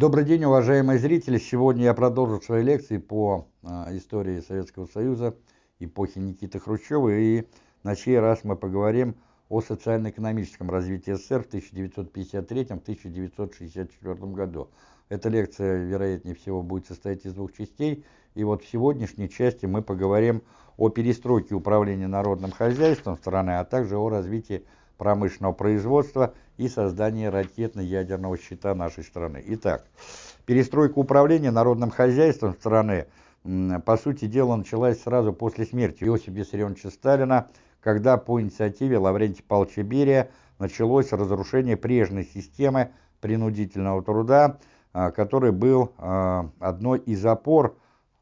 Добрый день, уважаемые зрители! Сегодня я продолжу свои лекции по а, истории Советского Союза, эпохи Никиты Хрущева, и на сей раз мы поговорим о социально-экономическом развитии СССР в 1953-1964 году. Эта лекция, вероятнее всего, будет состоять из двух частей, и вот в сегодняшней части мы поговорим о перестройке управления народным хозяйством страны, а также о развитии промышленного производства и создании ракетно-ядерного щита нашей страны. Итак, перестройка управления народным хозяйством страны, по сути дела, началась сразу после смерти Иосифа Виссарионовича Сталина, когда по инициативе Лаврентия Павловича Берия началось разрушение прежней системы принудительного труда, а, который был а, одной из опор,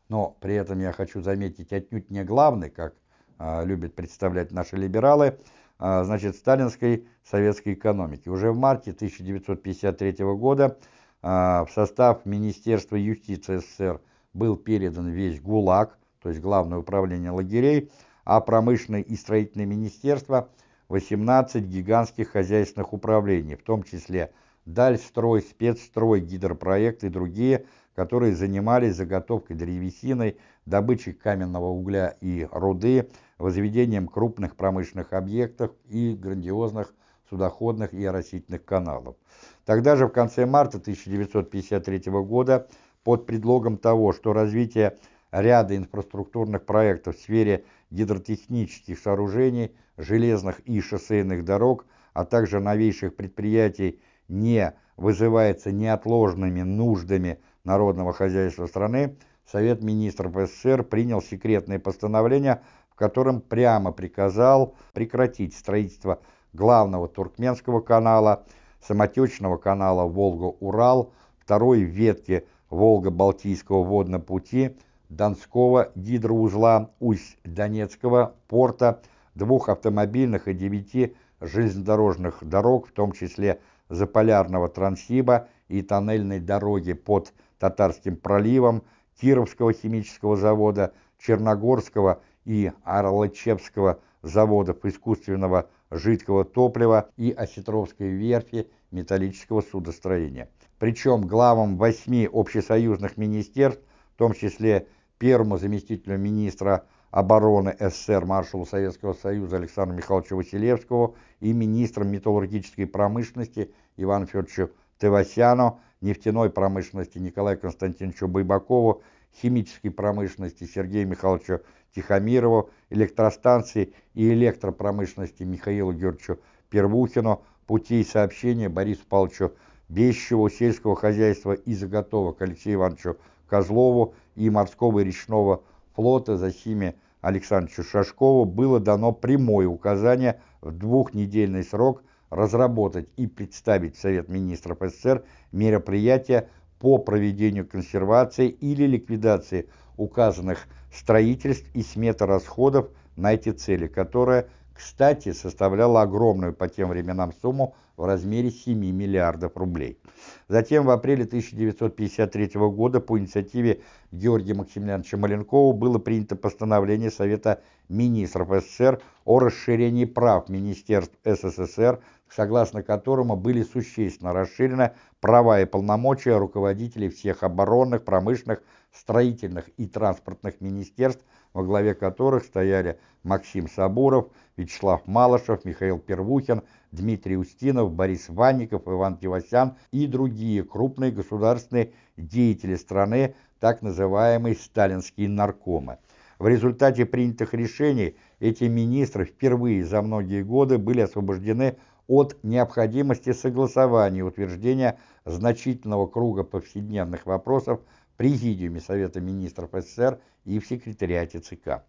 но при этом я хочу заметить отнюдь не главный, как а, любят представлять наши либералы, значит, сталинской советской экономики. Уже в марте 1953 года а, в состав Министерства юстиции СССР был передан весь ГУЛАГ, то есть Главное управление лагерей, а промышленное и строительное министерство 18 гигантских хозяйственных управлений, в том числе Дальстрой, Спецстрой, Гидропроект и другие, которые занимались заготовкой древесиной, добычей каменного угля и руды, возведением крупных промышленных объектов и грандиозных судоходных и оросительных каналов. Тогда же в конце марта 1953 года под предлогом того, что развитие ряда инфраструктурных проектов в сфере гидротехнических сооружений, железных и шоссейных дорог, а также новейших предприятий не вызывается неотложными нуждами народного хозяйства страны, Совет министров СССР принял секретное постановление которым прямо приказал прекратить строительство главного Туркменского канала, самотечного канала Волга-Урал, второй ветки Волго-Балтийского водного пути, Донского гидроузла, Усть-Донецкого порта, двух автомобильных и девяти железнодорожных дорог, в том числе Заполярного Транссиба и тоннельной дороги под Татарским проливом, Кировского химического завода, Черногорского и Арлачевского заводов искусственного жидкого топлива и Осетровской верфи металлического судостроения. Причем главам восьми общесоюзных министерств, в том числе первому заместителю министра обороны СССР маршалу Советского Союза Александру Михайловичу Василевскому и министром металлургической промышленности Ивану Федоровичу Тевасяну, нефтяной промышленности Николаю Константиновичу Байбакову, химической промышленности Сергею Михайловичу Тихомирову, электростанции и электропромышленности Михаилу Георгиевичу Первухину, путей сообщения Борису Павловичу Бещеву, сельского хозяйства и заготовок Алексею Ивановичу Козлову и морского и речного флота Засиме Александровичу Шашкову было дано прямое указание в двухнедельный срок разработать и представить в Совет Министров СССР мероприятия по проведению консервации или ликвидации указанных строительств и смета расходов на эти цели, которая, кстати, составляла огромную по тем временам сумму в размере 7 миллиардов рублей. Затем в апреле 1953 года по инициативе Георгия Максимiliaновича Маленкова было принято постановление Совета министров СССР о расширении прав министерств СССР, согласно которому были существенно расширены права и полномочия руководителей всех оборонных, промышленных, строительных и транспортных министерств, во главе которых стояли Максим Сабуров, Вячеслав Малышев, Михаил Первухин, Дмитрий Устинов, Борис Ванников, Иван Кивасян и другие крупные государственные деятели страны, так называемые сталинские наркомы. В результате принятых решений эти министры впервые за многие годы были освобождены от необходимости согласования и утверждения значительного круга повседневных вопросов Президиуме Совета Министров СССР и в секретариате ЦК.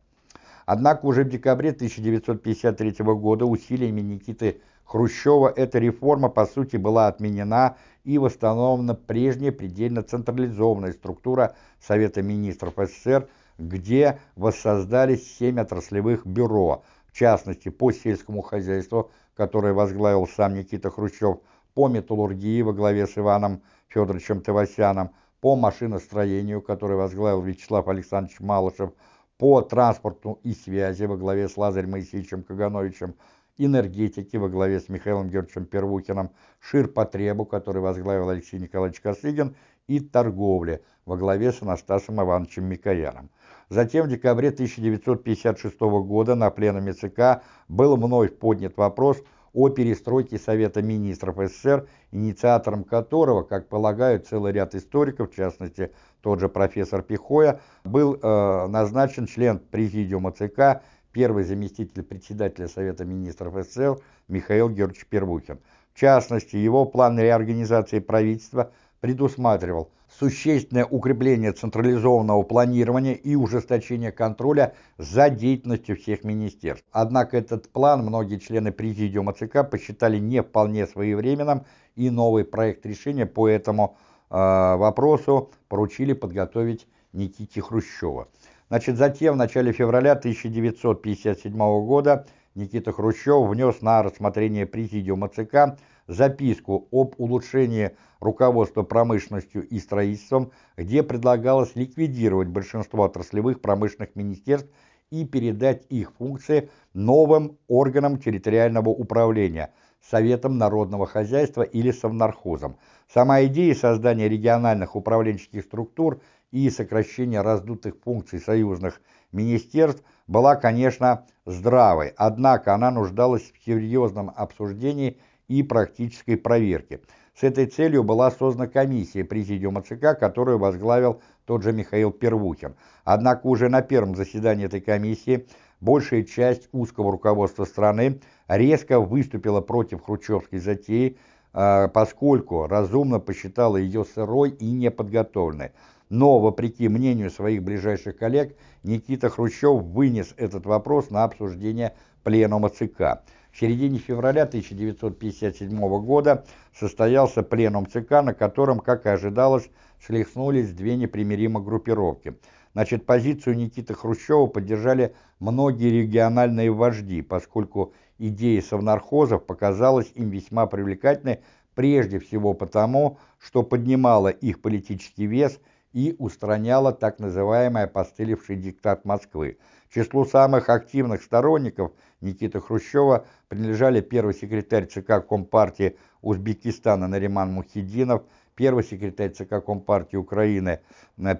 Однако уже в декабре 1953 года усилиями Никиты Хрущева эта реформа по сути была отменена и восстановлена прежняя предельно централизованная структура Совета Министров СССР, где воссоздались семь отраслевых бюро, в частности по сельскому хозяйству, которое возглавил сам Никита Хрущев, по металлургии во главе с Иваном Федоровичем Тавасяном, по машиностроению, которое возглавил Вячеслав Александрович Малышев, по транспорту и связи во главе с Лазарем Моисеевичем Кагановичем энергетики во главе с Михаилом Георгиевичем Первухиным, ширпотребу, который возглавил Алексей Николаевич Косыгин, и торговли во главе с Анастасом Ивановичем Микояном. Затем в декабре 1956 года на пленуме ЦК был вновь поднят вопрос о перестройке Совета министров СССР, инициатором которого, как полагают целый ряд историков, в частности тот же профессор Пихоя, был э, назначен член президиума ЦК, первый заместитель председателя Совета министров СССР Михаил Георгиевич Первухин. В частности, его план реорганизации правительства предусматривал существенное укрепление централизованного планирования и ужесточение контроля за деятельностью всех министерств. Однако этот план многие члены Президиума ЦК посчитали не вполне своевременным, и новый проект решения по этому э, вопросу поручили подготовить Никите Хрущева. Значит, затем в начале февраля 1957 года Никита Хрущев внес на рассмотрение Президиума ЦК записку об улучшении руководства промышленностью и строительством, где предлагалось ликвидировать большинство отраслевых промышленных министерств и передать их функции новым органам территориального управления, Советам народного хозяйства или Совнархозом. Сама идея создания региональных управленческих структур и сокращения раздутых функций союзных министерств была, конечно, здравой, однако она нуждалась в серьезном обсуждении и практической проверке. С этой целью была создана комиссия Президиума ЦК, которую возглавил тот же Михаил Первухин. Однако уже на первом заседании этой комиссии большая часть узкого руководства страны резко выступила против хрущевской затеи, а, поскольку разумно посчитала ее сырой и неподготовленной. Но, вопреки мнению своих ближайших коллег, Никита Хрущев вынес этот вопрос на обсуждение пленума ЦК. В середине февраля 1957 года состоялся пленум ЦК, на котором, как и ожидалось, шлихнулись две непримиримые группировки. Значит, позицию Никиты Хрущева поддержали многие региональные вожди, поскольку идея совнархозов показалась им весьма привлекательной прежде всего потому, что поднимала их политический вес и устраняла так называемый опостылевший диктат Москвы. Числу самых активных сторонников – Никиты Хрущева принадлежали первый секретарь ЦК Компартии Узбекистана Нариман Мухидинов, первый секретарь ЦК Компартии Украины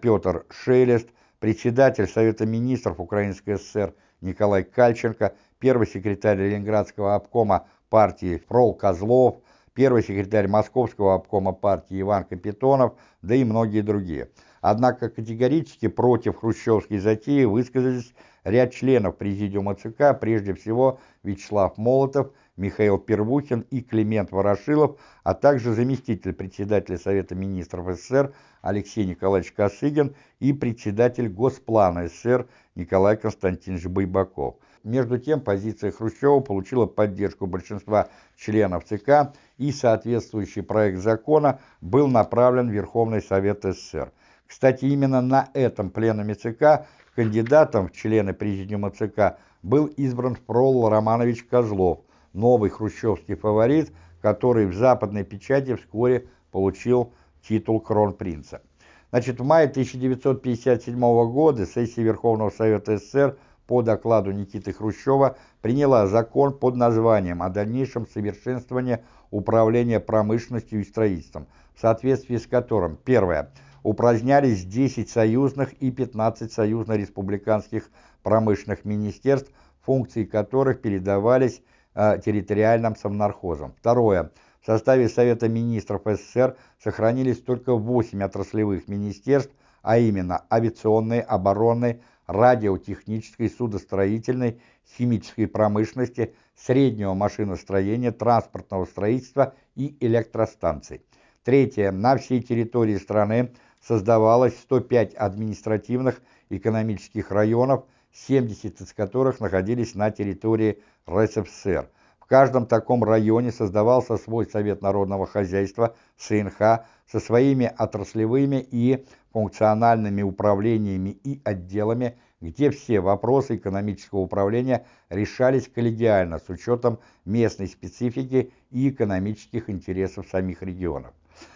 Петр Шелест, председатель Совета министров Украинской ССР Николай Кальченко, первый секретарь Ленинградского обкома партии Фрол Козлов, первый секретарь Московского обкома партии Иван Капитонов, да и многие другие. Однако категорически против хрущевской затеи высказались ряд членов Президиума ЦК, прежде всего Вячеслав Молотов, Михаил Первухин и Климент Ворошилов, а также заместитель председателя Совета министров СССР Алексей Николаевич Косыгин и председатель Госплана СССР Николай Константинович Байбаков. Между тем, позиция Хрущева получила поддержку большинства членов ЦК, и соответствующий проект закона был направлен в Верховный Совет СССР. Кстати, именно на этом пленуме ЦК Кандидатом в члены Президиума ЦК был избран Фрол Романович Козлов, новый хрущевский фаворит, который в западной печати вскоре получил титул кронпринца. Значит, в мае 1957 года сессия Верховного Совета СССР по докладу Никиты Хрущева приняла закон под названием о дальнейшем совершенствовании управления промышленностью и строительством, в соответствии с которым, первое – упразднялись 10 союзных и 15 союзно-республиканских промышленных министерств, функции которых передавались э, территориальным совнархозам. Второе. В составе Совета министров СССР сохранились только 8 отраслевых министерств, а именно авиационной, оборонной, радиотехнической, судостроительной, химической промышленности, среднего машиностроения, транспортного строительства и электростанций. Третье. На всей территории страны создавалось 105 административных экономических районов, 70 из которых находились на территории РСФСР. В каждом таком районе создавался свой Совет народного хозяйства, СНХ, со своими отраслевыми и функциональными управлениями и отделами, где все вопросы экономического управления решались коллегиально с учетом местной специфики и экономических интересов самих регионов.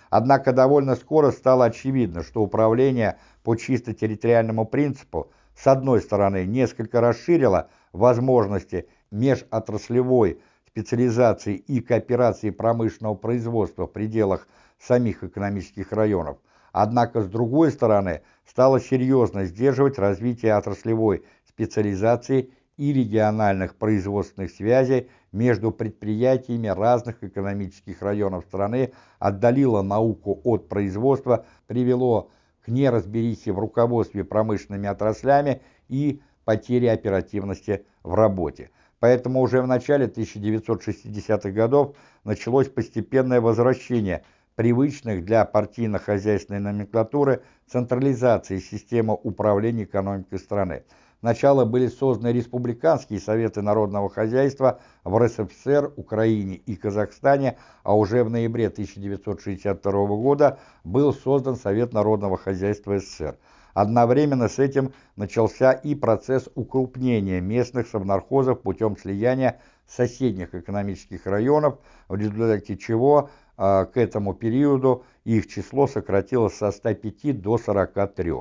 Однако довольно скоро стало очевидно, что управление по чисто территориальному принципу с одной стороны несколько расширило возможности межотраслевой специализации и кооперации промышленного производства в пределах самих экономических районов, однако с другой стороны стало серьезно сдерживать развитие отраслевой специализации и региональных производственных связей между предприятиями разных экономических районов страны, отдалило науку от производства, привело к неразберихе в руководстве промышленными отраслями и потере оперативности в работе. Поэтому уже в начале 1960-х годов началось постепенное возвращение привычных для партийно-хозяйственной номенклатуры централизации системы управления экономикой страны. Сначала были созданы республиканские советы народного хозяйства в РСФСР, Украине и Казахстане, а уже в ноябре 1962 года был создан Совет народного хозяйства СССР. Одновременно с этим начался и процесс укрупнения местных совнархозов путем слияния соседних экономических районов, в результате чего э, к этому периоду их число сократилось со 105 до 43.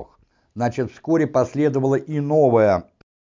Значит, вскоре последовала и новая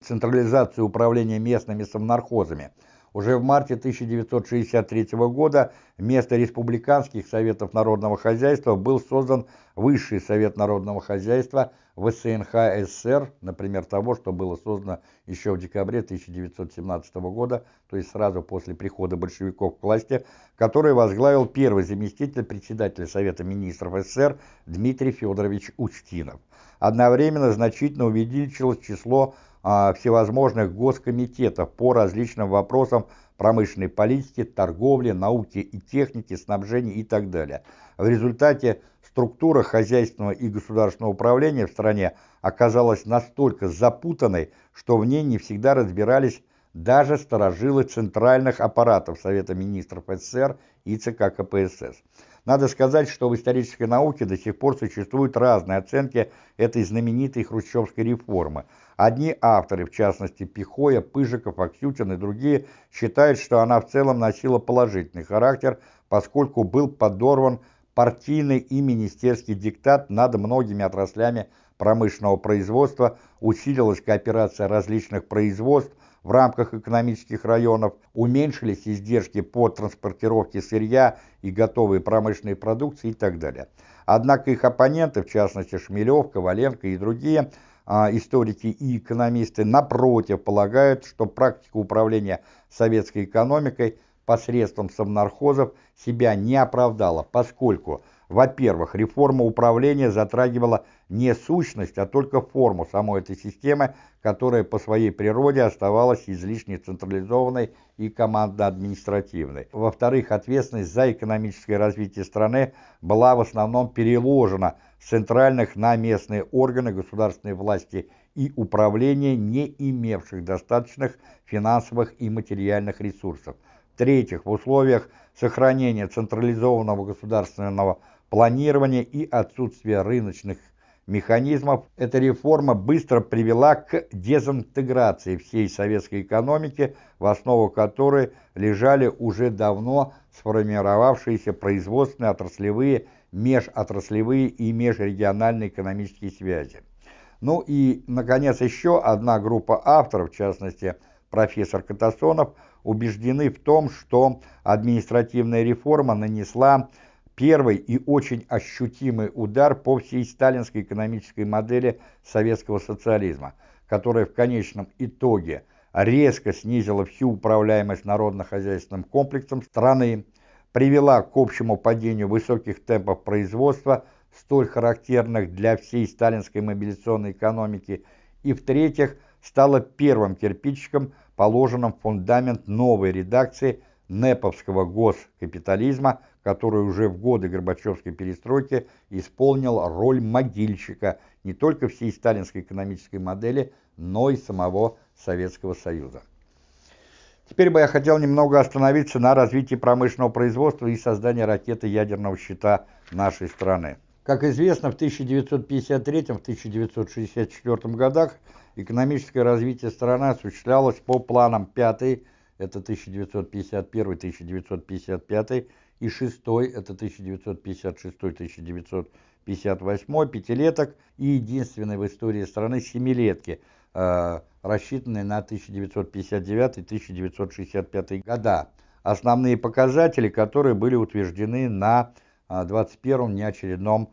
централизация управления местными совнархозами. Уже в марте 1963 года вместо республиканских советов народного хозяйства был создан Высший совет народного хозяйства в СНХ СССР, например, того, что было создано еще в декабре 1917 года, то есть сразу после прихода большевиков к власти, который возглавил первый заместитель председателя Совета министров СССР Дмитрий Федорович Устинов. Одновременно значительно увеличилось число а, всевозможных госкомитетов по различным вопросам промышленной политики, торговли, науки и техники, снабжения и так далее. В результате структура хозяйственного и государственного управления в стране оказалась настолько запутанной, что в ней не всегда разбирались даже сторожилы центральных аппаратов Совета министров СССР и ЦК КПСС. Надо сказать, что в исторической науке до сих пор существуют разные оценки этой знаменитой хрущевской реформы. Одни авторы, в частности Пихоя, Пыжиков, Аксютин и другие, считают, что она в целом носила положительный характер, поскольку был подорван партийный и министерский диктат над многими отраслями промышленного производства, усилилась кооперация различных производств, в рамках экономических районов, уменьшились издержки по транспортировке сырья и готовой промышленной продукции и так далее. Однако их оппоненты, в частности Шмелев, Коваленко и другие а, историки и экономисты, напротив, полагают, что практика управления советской экономикой посредством совнархозов себя не оправдала, поскольку – во-первых, реформа управления затрагивала не сущность, а только форму самой этой системы, которая по своей природе оставалась излишне централизованной и командно-административной. Во-вторых, ответственность за экономическое развитие страны была в основном переложена с центральных на местные органы государственной власти и управления, не имевших достаточных финансовых и материальных ресурсов. В-третьих, в условиях сохранения централизованного государственного планирования и отсутствия рыночных механизмов, эта реформа быстро привела к дезинтеграции всей советской экономики, в основу которой лежали уже давно сформировавшиеся производственные, отраслевые, межотраслевые и межрегиональные экономические связи. Ну и, наконец, еще одна группа авторов, в частности, профессор Катасонов, убеждены в том, что административная реформа нанесла Первый и очень ощутимый удар по всей сталинской экономической модели советского социализма, которая в конечном итоге резко снизила всю управляемость народно-хозяйственным комплексом страны, привела к общему падению высоких темпов производства, столь характерных для всей сталинской мобилизационной экономики, и, в-третьих, стала первым кирпичиком, положенным в фундамент новой редакции неповского госкапитализма, который уже в годы Горбачевской перестройки исполнил роль могильщика не только всей сталинской экономической модели, но и самого Советского Союза. Теперь бы я хотел немного остановиться на развитии промышленного производства и создании ракеты ядерного щита нашей страны. Как известно, в 1953-1964 годах экономическое развитие страны осуществлялось по планам 5 это 1951-1955 и шестой, это 1956-1958, пятилеток и единственной в истории страны семилетки, э, рассчитанной на 1959-1965 года. основные показатели, которые были утверждены на 21-м неочередном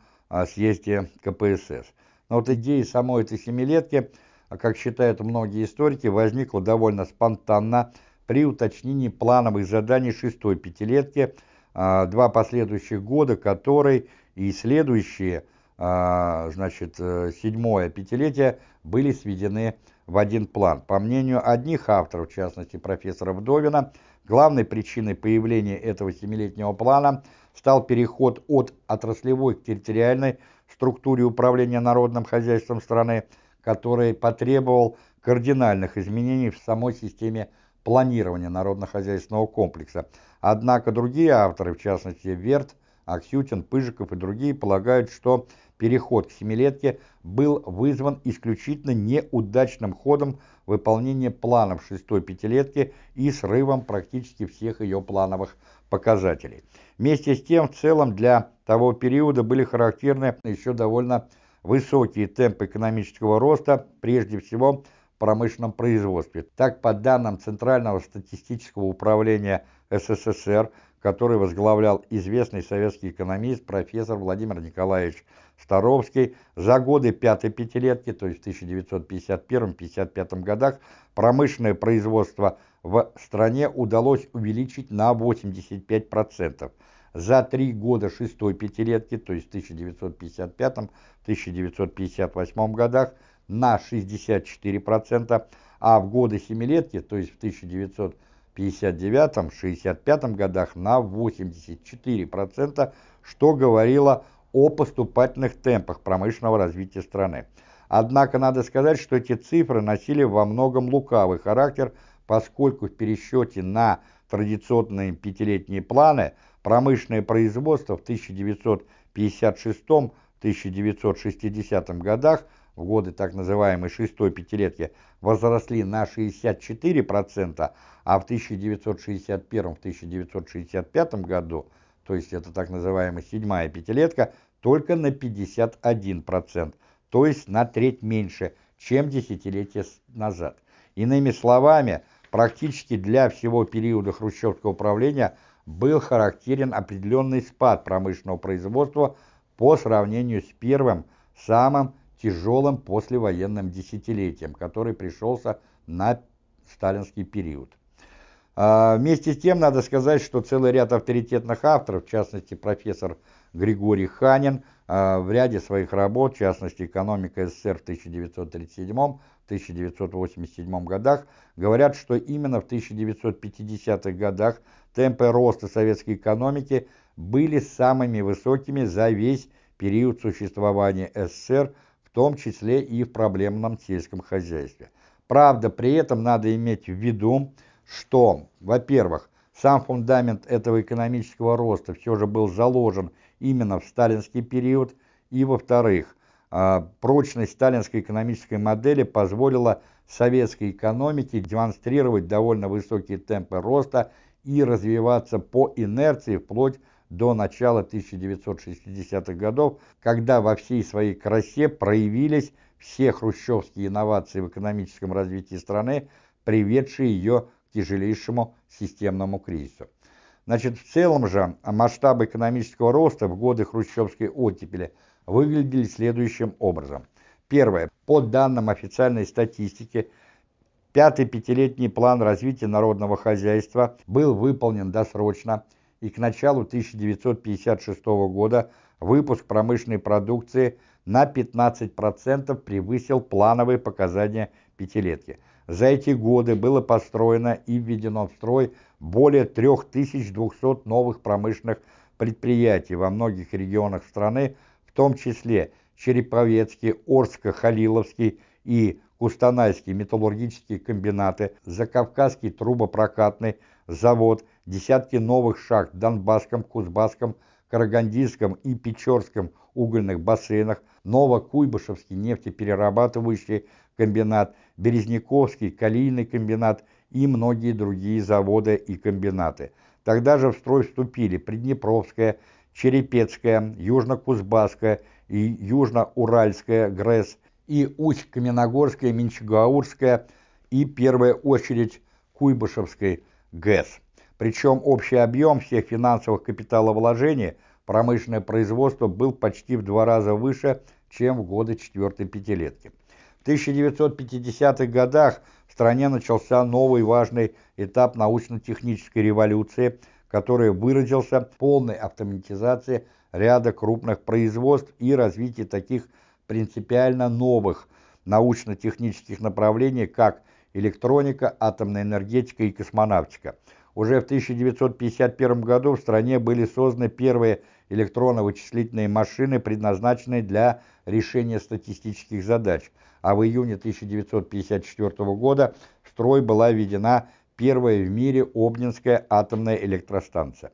съезде КПСС. Но вот идея самой этой семилетки, как считают многие историки, возникла довольно спонтанно при уточнении плановых заданий шестой пятилетки, два последующих года, которые и следующие, значит, э, седьмое пятилетие, были сведены в один план. По мнению одних авторов, в частности профессора Вдовина, главной причиной появления этого семилетнего плана стал переход от отраслевой к территориальной структуре управления народным хозяйством страны, который потребовал кардинальных изменений в самой системе планирования народно-хозяйственного комплекса. Однако другие авторы, в частности Верт, Аксютин, Пыжиков и другие, полагают, что переход к семилетке был вызван исключительно неудачным ходом выполнения планов шестой пятилетки и срывом практически всех ее плановых показателей. Вместе с тем, в целом для того периода были характерны еще довольно высокие темпы экономического роста, прежде всего в промышленном производстве. Так, по данным Центрального статистического управления СССР, который возглавлял известный советский экономист профессор Владимир Николаевич Старовский, за годы пятой пятилетки, то есть в 1951-1955 годах, промышленное производство в стране удалось увеличить на 85%. За три года шестой пятилетки, то есть в 1955-1958 годах, на 64%, а в годы семилетки, то есть в 1900 59-65 годах на 84%, что говорило о поступательных темпах промышленного развития страны. Однако надо сказать, что эти цифры носили во многом лукавый характер, поскольку в пересчете на традиционные пятилетние планы промышленное производство в 1956-1960 годах в годы так называемой шестой пятилетки возросли на 64%, а в 1961-1965 году, то есть это так называемая седьмая пятилетка, только на 51%, то есть на треть меньше, чем десятилетия назад. Иными словами, практически для всего периода хрущевского правления был характерен определенный спад промышленного производства по сравнению с первым, самым тяжелым послевоенным десятилетием, который пришелся на сталинский период. А, вместе с тем, надо сказать, что целый ряд авторитетных авторов, в частности профессор Григорий Ханин, а, в ряде своих работ, в частности «Экономика СССР» в 1937-1987 годах, говорят, что именно в 1950-х годах темпы роста советской экономики были самыми высокими за весь период существования СССР том числе и в проблемном сельском хозяйстве. Правда, при этом надо иметь в виду, что, во-первых, сам фундамент этого экономического роста все же был заложен именно в сталинский период, и, во-вторых, а, прочность сталинской экономической модели позволила советской экономике демонстрировать довольно высокие темпы роста и развиваться по инерции вплоть до начала 1960-х годов, когда во всей своей красе проявились все хрущевские инновации в экономическом развитии страны, приведшие ее к тяжелейшему системному кризису. Значит, в целом же масштабы экономического роста в годы хрущевской оттепели выглядели следующим образом. Первое. По данным официальной статистики, пятый пятилетний план развития народного хозяйства был выполнен досрочно и к началу 1956 года выпуск промышленной продукции на 15% превысил плановые показания пятилетки. За эти годы было построено и введено в строй более 3200 новых промышленных предприятий во многих регионах страны, в том числе Череповецкий, Орско-Халиловский и Кустанайский металлургические комбинаты, Закавказский трубопрокатный завод, десятки новых шахт в Донбасском, Кузбасском, Карагандинском и Печорском угольных бассейнах, Новокуйбышевский нефтеперерабатывающий комбинат, Березняковский калийный комбинат и многие другие заводы и комбинаты. Тогда же в строй вступили Приднепровская, Черепецкая, Южно-Кузбасская и Южно-Уральская ГРЭС и Усть-Каменогорская, Менчегаурская и первая очередь Куйбышевской ГЭС. Причем общий объем всех финансовых капиталовложений промышленное производство был почти в два раза выше, чем в годы четвертой пятилетки. В 1950-х годах в стране начался новый важный этап научно-технической революции, который выразился в полной автоматизации ряда крупных производств и развитии таких принципиально новых научно-технических направлений, как электроника, атомная энергетика и космонавтика. Уже в 1951 году в стране были созданы первые электронно-вычислительные машины, предназначенные для решения статистических задач, а в июне 1954 года в строй была введена первая в мире Обнинская атомная электростанция.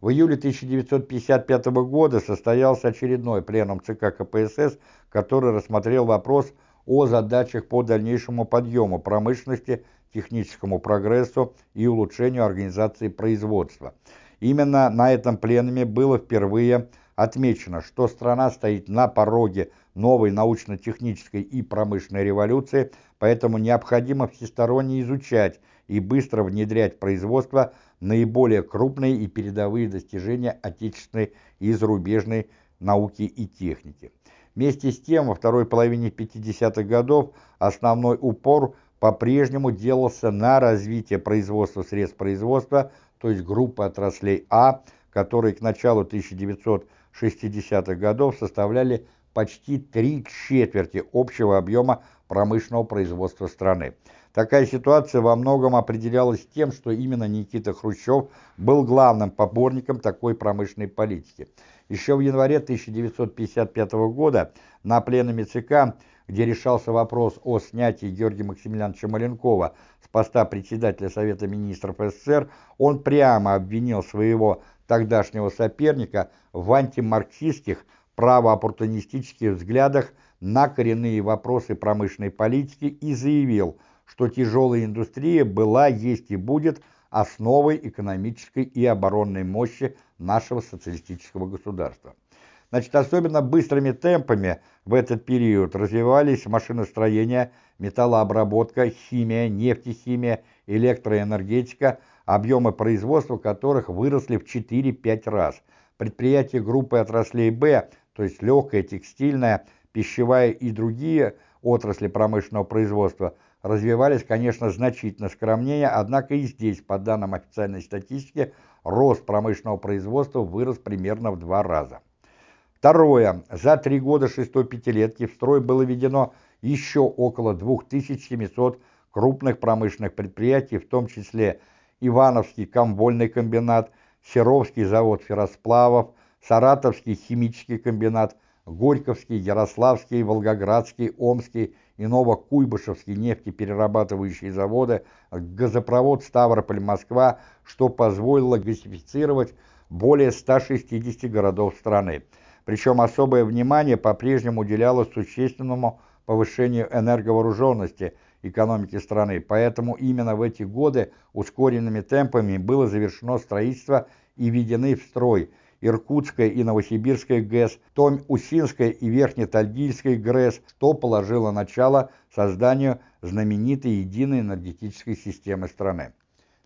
В июле 1955 года состоялся очередной пленум ЦК КПСС, который рассмотрел вопрос о задачах по дальнейшему подъему промышленности, техническому прогрессу и улучшению организации производства. Именно на этом пленуме было впервые отмечено, что страна стоит на пороге новой научно-технической и промышленной революции, поэтому необходимо всесторонне изучать и быстро внедрять в производство наиболее крупные и передовые достижения отечественной и зарубежной науки и техники. Вместе с тем, во второй половине 50-х годов основной упор по-прежнему делался на развитие производства средств производства, то есть группы отраслей А, которые к началу 1960-х годов составляли почти три четверти общего объема промышленного производства страны. Такая ситуация во многом определялась тем, что именно Никита Хрущев был главным поборником такой промышленной политики. Еще в январе 1955 года на пленуме ЦК, где решался вопрос о снятии Георгия Максимiliaновича Маленкова с поста председателя Совета министров СССР, он прямо обвинил своего тогдашнего соперника в антимарксистских правооппортунистических взглядах на коренные вопросы промышленной политики и заявил – что тяжелая индустрия была, есть и будет основой экономической и оборонной мощи нашего социалистического государства. Значит, особенно быстрыми темпами в этот период развивались машиностроение, металлообработка, химия, нефтехимия, электроэнергетика, объемы производства которых выросли в 4-5 раз. Предприятия группы отраслей «Б», то есть легкая, текстильная, пищевая и другие отрасли промышленного производства – развивались, конечно, значительно скромнее, однако и здесь, по данным официальной статистики, рост промышленного производства вырос примерно в два раза. Второе. За три года шестой пятилетки в строй было введено еще около 2700 крупных промышленных предприятий, в том числе Ивановский комвольный комбинат, Серовский завод ферросплавов, Саратовский химический комбинат, Горьковский, Ярославский, Волгоградский, Омский и Новокуйбышевские нефтеперерабатывающие заводы, газопровод Ставрополь-Москва, что позволило газифицировать более 160 городов страны. Причем особое внимание по-прежнему уделялось существенному повышению энерговооруженности экономики страны, поэтому именно в эти годы ускоренными темпами было завершено строительство и введены в строй – Иркутская и Новосибирская ГЭС, Томь-Усинская и Верхнетальгильская ГРЭС, что положило начало созданию знаменитой единой энергетической системы страны.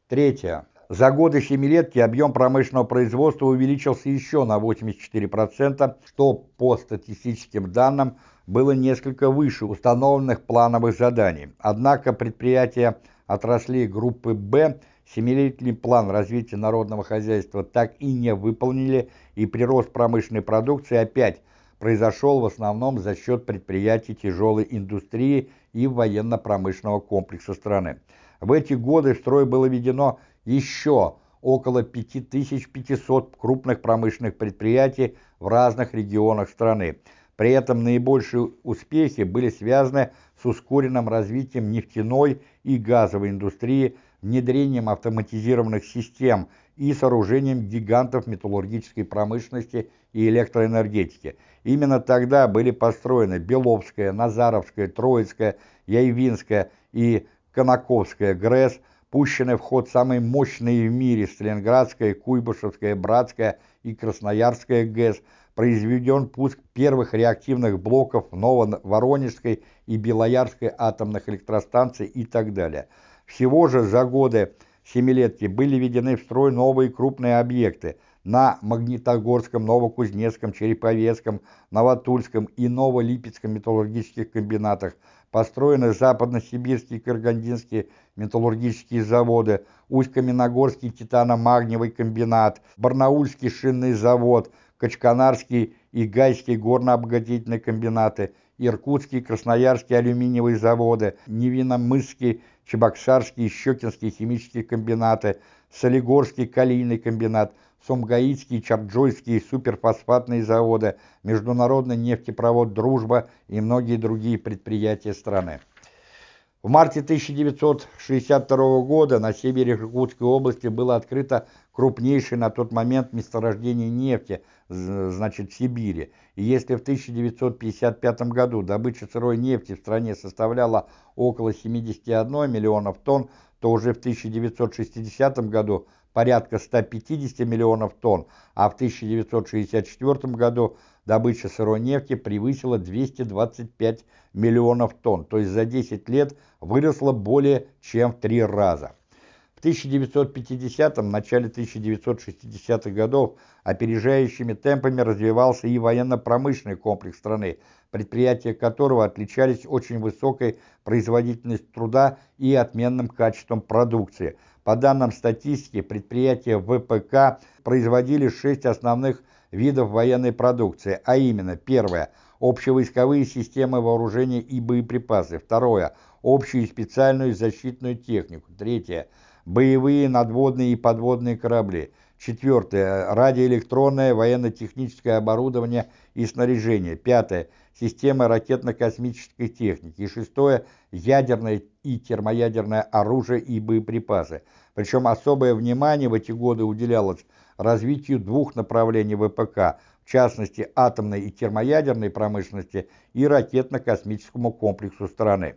Третье. За годы семилетки объем промышленного производства увеличился еще на 84%, что по статистическим данным было несколько выше установленных плановых заданий. Однако предприятия отраслей группы «Б» Семилетний план развития народного хозяйства так и не выполнили, и прирост промышленной продукции опять произошел в основном за счет предприятий тяжелой индустрии и военно-промышленного комплекса страны. В эти годы в строй было введено еще около 5500 крупных промышленных предприятий в разных регионах страны. При этом наибольшие успехи были связаны с ускоренным развитием нефтяной и газовой индустрии, внедрением автоматизированных систем и сооружением гигантов металлургической промышленности и электроэнергетики. Именно тогда были построены Беловская, Назаровская, Троицкая, Яйвинская и Конаковская ГРЭС, пущены в ход самые мощные в мире Сталинградская, Куйбышевская, Братская и Красноярская ГЭС, произведен пуск первых реактивных блоков Нововоронежской и Белоярской атомных электростанций и так далее. Всего же за годы семилетки были введены в строй новые крупные объекты на Магнитогорском, Новокузнецком, Череповецком, Новотульском и Новолипецком металлургических комбинатах, построены Западно-Сибирские и Каргандинские металлургические заводы, Усть-Каменогорский титано-магниевый комбинат, Барнаульский шинный завод, Качканарский и Гайский горно-обогатительные комбинаты, Иркутский, Красноярский алюминиевые заводы, Невиномысский, Чебоксарский и Щекинские химические комбинаты, Солигорский калийный комбинат, Сумгаитские, Чарджойские суперфосфатные заводы, Международный нефтепровод «Дружба» и многие другие предприятия страны. В марте 1962 года на севере Иркутской области было открыто крупнейшее на тот момент месторождение нефти, значит, в Сибири. И если в 1955 году добыча сырой нефти в стране составляла около 71 миллионов тонн, то уже в 1960 году порядка 150 миллионов тонн, а в 1964 году добыча сырой нефти превысила 225 миллионов тонн, то есть за 10 лет выросла более чем в три раза. В 1950-м, начале 1960-х годов опережающими темпами развивался и военно-промышленный комплекс страны, предприятия которого отличались очень высокой производительностью труда и отменным качеством продукции – по данным статистики, предприятия ВПК производили шесть основных видов военной продукции, а именно, первое – общевойсковые системы вооружения и боеприпасы, второе – общую и специальную защитную технику, третье – боевые надводные и подводные корабли, четвертое – радиоэлектронное военно-техническое оборудование и снаряжение, пятое – системы ракетно-космической техники, и шестое – ядерное и термоядерное оружие и боеприпасы. Причем особое внимание в эти годы уделялось развитию двух направлений ВПК, в частности атомной и термоядерной промышленности и ракетно-космическому комплексу страны.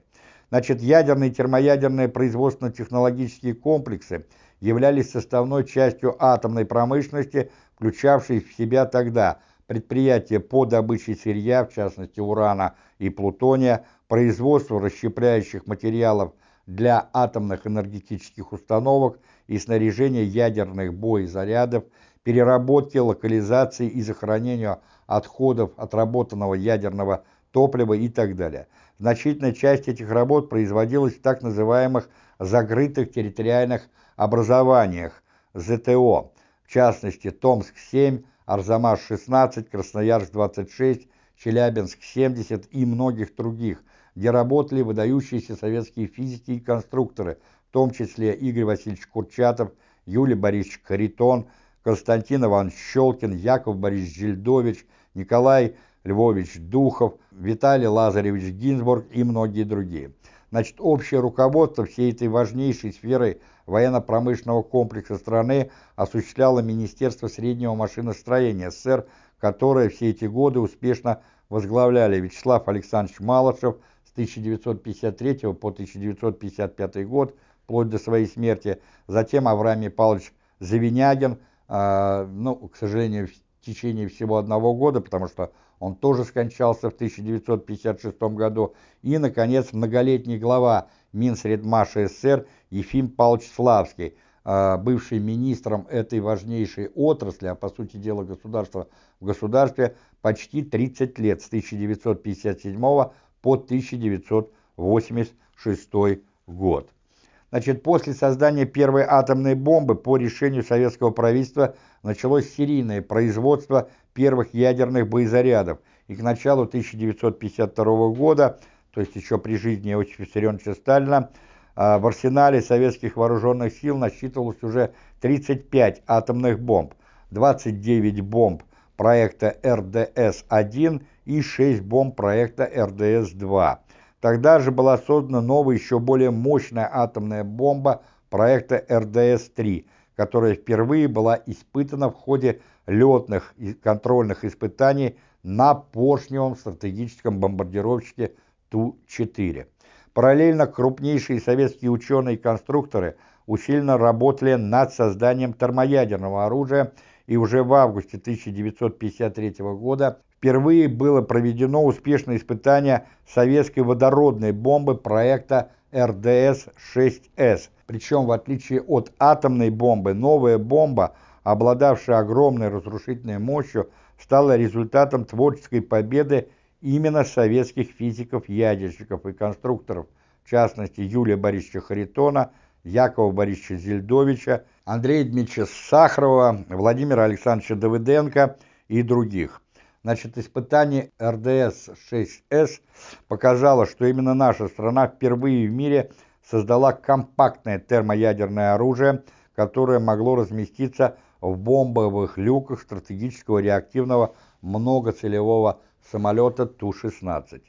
Значит, ядерные и термоядерные производственно-технологические комплексы являлись составной частью атомной промышленности, включавшей в себя тогда предприятия по добыче сырья, в частности урана и плутония, производству расщепляющих материалов для атомных энергетических установок и снаряжения ядерных боезарядов, переработке, локализации и захоронению отходов отработанного ядерного топлива и так далее. Значительная часть этих работ производилась в так называемых закрытых территориальных образованиях ЗТО, в частности Томск-7, Арзамас-16, Красноярск-26, Челябинск-70 и многих других, где работали выдающиеся советские физики и конструкторы, том числе Игорь Васильевич Курчатов, Юлий Борисович Харитон, Константин Иванович Щелкин, Яков Борисович Жильдович, Николай Львович Духов, Виталий Лазаревич Гинзбург и многие другие. Значит, общее руководство всей этой важнейшей сферой военно-промышленного комплекса страны осуществляло Министерство среднего машиностроения СССР, которое все эти годы успешно возглавляли Вячеслав Александрович Малышев, 1953 по 1955 год, вплоть до своей смерти, затем Авраам Павлович Завинягин, э, ну, к сожалению, в течение всего одного года, потому что он тоже скончался в 1956 году, и, наконец, многолетний глава Минсредмаша СССР Ефим Павлович Славский, э, бывший министром этой важнейшей отрасли, а по сути дела государства в государстве, почти 30 лет, с 1957 года по 1986 год. Значит, после создания первой атомной бомбы по решению советского правительства началось серийное производство первых ядерных боезарядов, и к началу 1952 года, то есть еще при жизни Иосифа Виссарионовича Сталина, а, в арсенале советских вооруженных сил насчитывалось уже 35 атомных бомб, 29 бомб проекта РДС-1 и 6 бомб проекта РДС-2. Тогда же была создана новая, еще более мощная атомная бомба проекта РДС-3, которая впервые была испытана в ходе летных и контрольных испытаний на поршневом стратегическом бомбардировщике Ту-4. Параллельно крупнейшие советские ученые и конструкторы усиленно работали над созданием термоядерного оружия и уже в августе 1953 года впервые было проведено успешное испытание советской водородной бомбы проекта РДС-6С, Причем, в отличие от атомной бомбы, новая бомба, обладавшая огромной разрушительной мощью, стала результатом творческой победы именно советских физиков-ядерщиков и конструкторов, в частности Юлия Борисовича Харитона, Якова Борисовича Зельдовича, Андрея Дмитриевича Сахарова, Владимира Александровича Давыденко и других. Значит, испытание РДС-6С показало, что именно наша страна впервые в мире создала компактное термоядерное оружие, которое могло разместиться в бомбовых люках стратегического реактивного многоцелевого самолета Ту-16.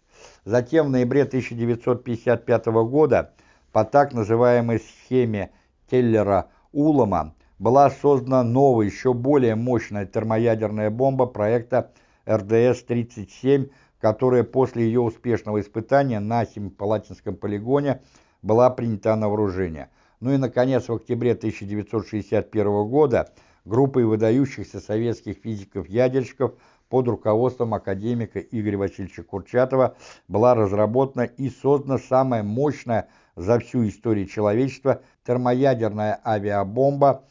Затем в ноябре 1955 года по так называемой схеме Теллера-Улама была создана новая, еще более мощная термоядерная бомба проекта РДС-37, которая после ее успешного испытания на Семипалатинском полигоне была принята на вооружение. Ну и, наконец, в октябре 1961 года группой выдающихся советских физиков-ядерщиков под руководством академика Игоря Васильевича Курчатова была разработана и создана самая мощная за всю историю человечества термоядерная авиабомба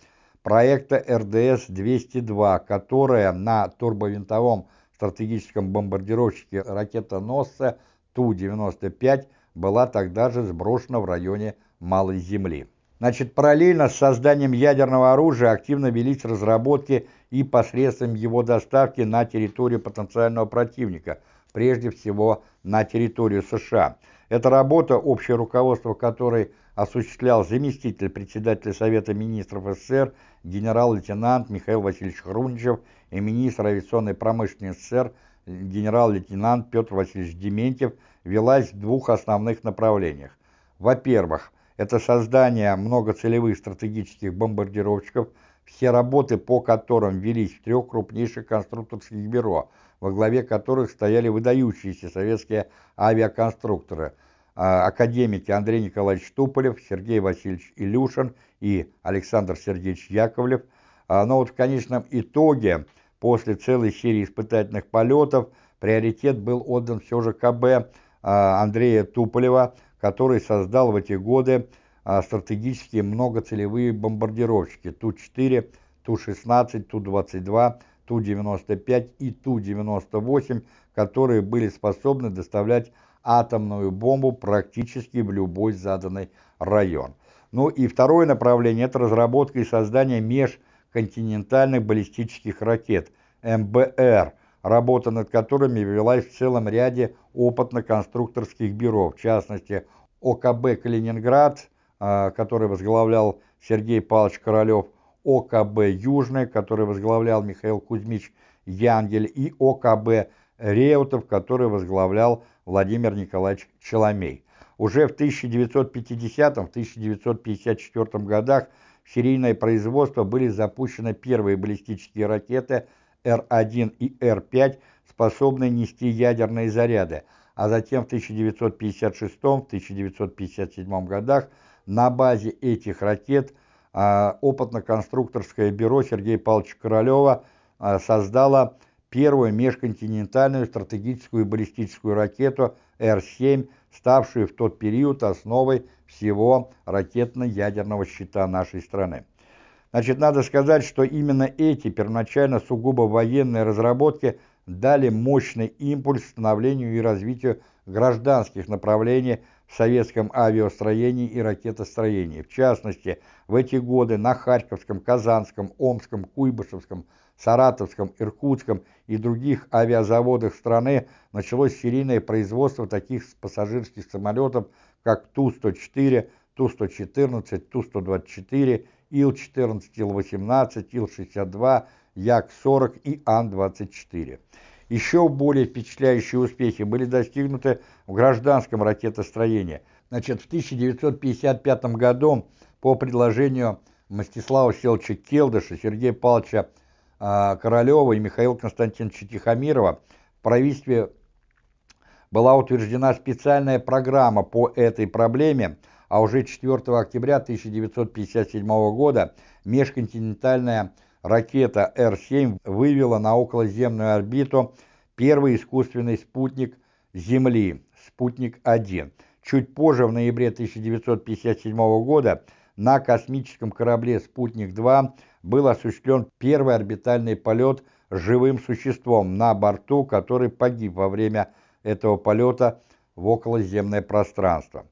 проекта РДС-202, которая на турбовинтовом стратегическом бомбардировщике ракетоносца Ту-95 была тогда же сброшена в районе Малой Земли. Значит, параллельно с созданием ядерного оружия активно велись разработки и посредством его доставки на территорию потенциального противника, прежде всего на территорию США. Эта работа, общее руководство которой осуществлял заместитель председателя Совета министров СССр генерал-лейтенант Михаил Васильевич Хруничев и министр авиационной промышленности СССр генерал-лейтенант Петр Васильевич Дементьев, велась в двух основных направлениях. Во-первых, это создание многоцелевых стратегических бомбардировщиков, все работы по которым велись в трех крупнейших конструкторских бюро, во главе которых стояли выдающиеся советские авиаконструкторы, академики Андрей Николаевич Туполев, Сергей Васильевич Илюшин и Александр Сергеевич Яковлев. А, но вот в конечном итоге, после целой серии испытательных полетов, приоритет был отдан все же КБ а, Андрея Туполева, который создал в эти годы а, стратегические многоцелевые бомбардировщики Ту-4, Ту-16, Ту-22, Ту-95 и Ту-98, которые были способны доставлять атомную бомбу практически в любой заданный район. Ну и второе направление – это разработка и создание межконтинентальных баллистических ракет МБР, работа над которыми велась в целом ряде опытно-конструкторских бюро, в частности ОКБ «Калининград», а, который возглавлял Сергей Павлович Королев, ОКБ «Южный», который возглавлял Михаил Кузьмич Янгель, и ОКБ «Реутов», который возглавлял Владимир Николаевич Челомей. Уже в 1950-1954 годах в серийное производство были запущены первые баллистические ракеты Р-1 и Р-5, способные нести ядерные заряды, а затем в 1956-1957 годах на базе этих ракет а, опытно-конструкторское бюро Сергея Павловича Королева а, создало первую межконтинентальную стратегическую баллистическую ракету Р-7, ставшую в тот период основой всего ракетно-ядерного щита нашей страны. Значит, надо сказать, что именно эти первоначально сугубо военные разработки дали мощный импульс становлению и развитию гражданских направлений в советском авиастроении и ракетостроении. В частности, в эти годы на Харьковском, Казанском, Омском, Куйбышевском, Саратовском, Иркутском и других авиазаводах страны началось серийное производство таких пассажирских самолетов, как Ту-104, Ту-114, Ту-124, Ил-14, Ил-18, Ил-62, Як-40 и Ан-24. Еще более впечатляющие успехи были достигнуты в гражданском ракетостроении. Значит, в 1955 году по предложению Мстислава Селча Келдыша, Сергея Павловича Королева и Михаила Константиновича Тихомирова в правительстве была утверждена специальная программа по этой проблеме, а уже 4 октября 1957 года межконтинентальная ракета Р-7 вывела на околоземную орбиту первый искусственный спутник Земли, спутник-1. Чуть позже, в ноябре 1957 года, на космическом корабле «Спутник-2» был осуществлен первый орбитальный полет живым существом на борту, который погиб во время этого полета в околоземное пространство.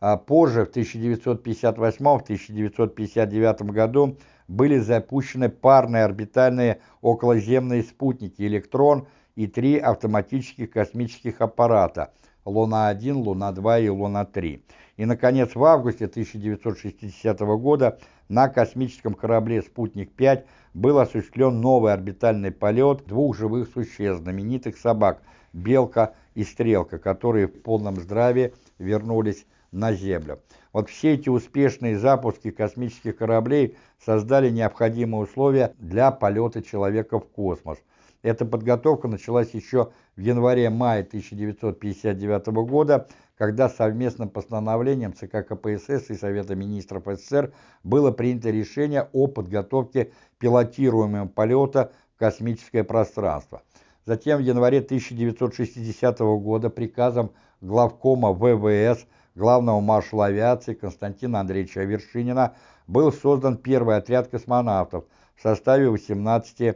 А позже, в 1958-1959 году, были запущены парные орбитальные околоземные спутники «Электрон» и три автоматических космических аппарата «Луна-1», «Луна-2» и «Луна-3». И, наконец, в августе 1960 года на космическом корабле «Спутник-5» был осуществлен новый орбитальный полет двух живых существ, знаменитых собак «Белка» и «Стрелка», которые в полном здравии вернулись на Землю. Вот все эти успешные запуски космических кораблей создали необходимые условия для полета человека в космос. Эта подготовка началась еще в январе-мае 1959 года, когда совместным постановлением ЦК КПСС и Совета министров СССР было принято решение о подготовке пилотируемого полета в космическое пространство. Затем в январе 1960 года приказом главкома ВВС главного маршала авиации Константина Андреевича Вершинина был создан первый отряд космонавтов в составе 18 э,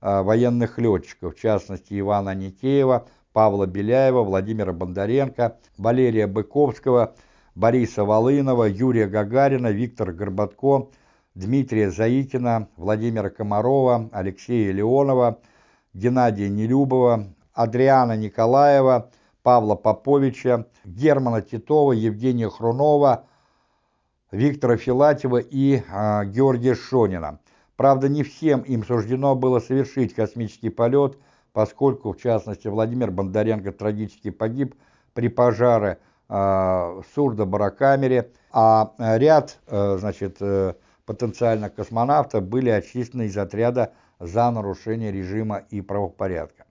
военных летчиков, в частности Ивана Никеева, Павла Беляева, Владимира Бондаренко, Валерия Быковского, Бориса Волынова, Юрия Гагарина, Виктора Горбатко, Дмитрия Заикина, Владимира Комарова, Алексея Леонова, Геннадия Нелюбова, Адриана Николаева, Павла Поповича, Германа Титова, Евгения Хрунова, Виктора Филатьева и э, Георгия Шонина. Правда, не всем им суждено было совершить космический полет, поскольку, в частности, Владимир Бондаренко трагически погиб при пожаре э, в Сурдо-Баракамере, а ряд э, значит, э, потенциальных космонавтов были отчислены из отряда за нарушение режима и правопорядка.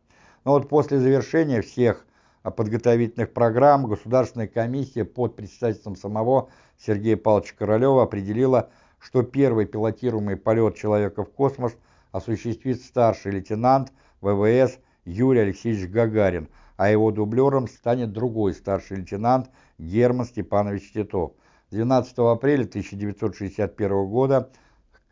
Но вот после завершения всех подготовительных программ Государственная комиссия под председательством самого Сергея Павловича Королева определила, что первый пилотируемый полет человека в космос осуществит старший лейтенант ВВС Юрий Алексеевич Гагарин, а его дублером станет другой старший лейтенант Герман Степанович Титов. 12 апреля 1961 года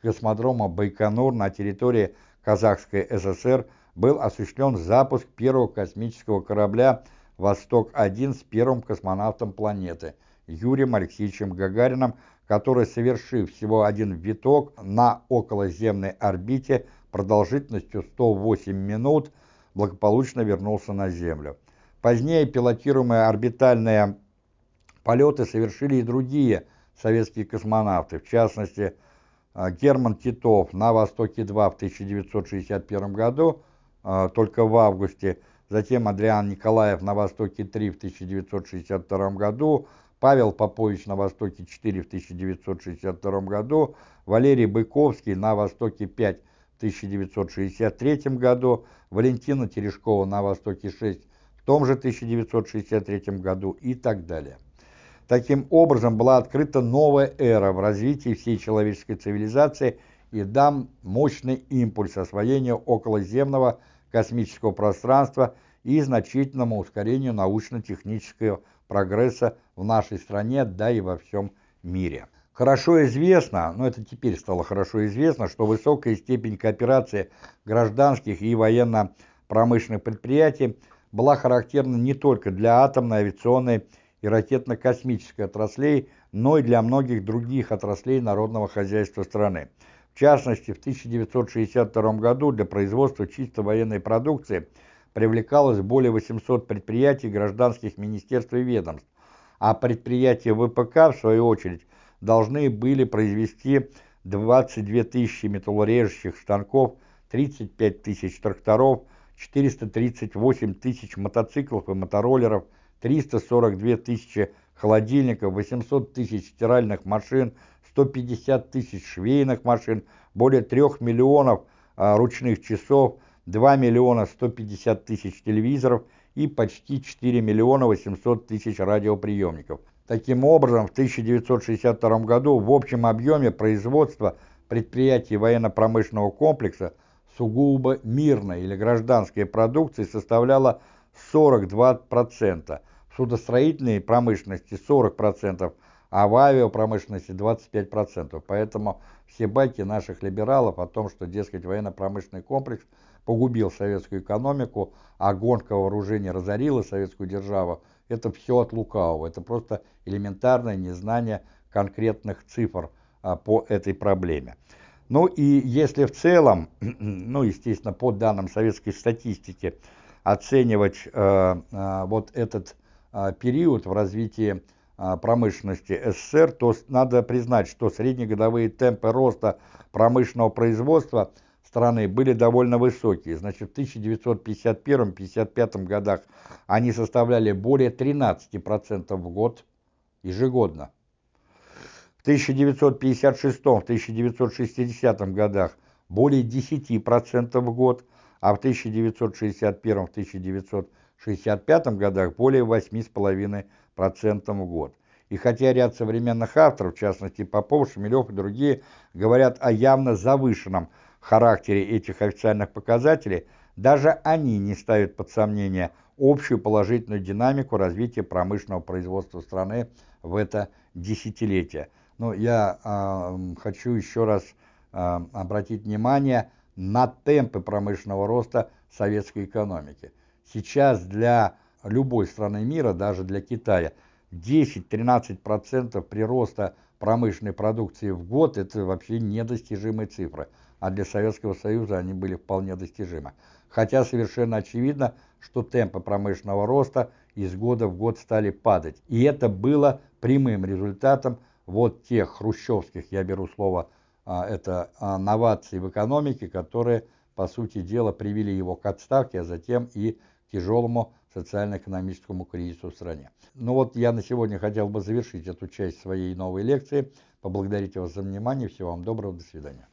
космодрома Байконур на территории Казахской ССР был осуществлен запуск первого космического корабля «Восток-1» с первым космонавтом планеты Юрием Алексеевичем Гагарином, который, совершив всего один виток на околоземной орбите продолжительностью 108 минут, благополучно вернулся на Землю. Позднее пилотируемые орбитальные полеты совершили и другие советские космонавты, в частности, э, Герман Титов на «Востоке-2» в 1961 году, э, только в августе, затем Адриан Николаев на «Востоке-3» в 1962 году, Павел Попович на «Востоке-4» в 1962 году, Валерий Быковский на «Востоке-5» в 1963 году, Валентина Терешкова на «Востоке-6» в том же 1963 году и так далее. Таким образом была открыта новая эра в развитии всей человеческой цивилизации и дан мощный импульс освоения околоземного космического пространства и значительному ускорению научно-технического прогресса в нашей стране, да и во всем мире. Хорошо известно, но это теперь стало хорошо известно, что высокая степень кооперации гражданских и военно-промышленных предприятий была характерна не только для атомной, авиационной и ракетно-космической отраслей, но и для многих других отраслей народного хозяйства страны. В частности, в 1962 году для производства чисто военной продукции привлекалось более 800 предприятий гражданских министерств и ведомств, а предприятия ВПК, в свою очередь, должны были произвести 22 тысячи металлурежащих станков, 35 тысяч тракторов, 438 тысяч мотоциклов и мотороллеров, 342 тысячи холодильников, 800 тысяч стиральных машин, 150 тысяч швейных машин, более 3 миллионов а, ручных часов, 2 миллиона 150 тысяч телевизоров и почти 4 миллиона 800 тысяч радиоприемников. Таким образом, в 1962 году в общем объеме производства предприятий военно-промышленного комплекса сугубо мирной или гражданской продукции составляло 42%, в судостроительной промышленности 40%, а в авиапромышленности 25%. Поэтому все байки наших либералов о том, что, дескать, военно-промышленный комплекс погубил советскую экономику, а гонка вооружений разорила советскую державу, это все от лукавого. Это просто элементарное незнание конкретных цифр а, по этой проблеме. Ну и если в целом, ну естественно по данным советской статистики, оценивать э, э, вот этот э, период в развитии э, промышленности СССР, то надо признать, что среднегодовые темпы роста промышленного производства страны были довольно высокие. Значит, в 1951-1955 годах они составляли более 13% в год ежегодно. В 1956-1960 годах более 10% в год, а в 1961-1965 годах более 8,5% в год. И хотя ряд современных авторов, в частности Попов, Шмелев и другие, говорят о явно завышенном характере этих официальных показателей, даже они не ставят под сомнение общую положительную динамику развития промышленного производства страны в это десятилетие. Но я э, хочу еще раз э, обратить внимание на темпы промышленного роста советской экономики. Сейчас для любой страны мира, даже для Китая, 10-13% прироста промышленной продукции в год – это вообще недостижимые цифры, а для Советского Союза они были вполне достижимы. Хотя совершенно очевидно, что темпы промышленного роста из года в год стали падать. И это было прямым результатом вот тех хрущевских, я беру слово, а, это а, новации в экономике, которые, по сути дела, привели его к отставке, а затем и к тяжелому социально-экономическому кризису в стране. Ну вот я на сегодня хотел бы завершить эту часть своей новой лекции. Поблагодарить вас за внимание. Всего вам доброго. До свидания.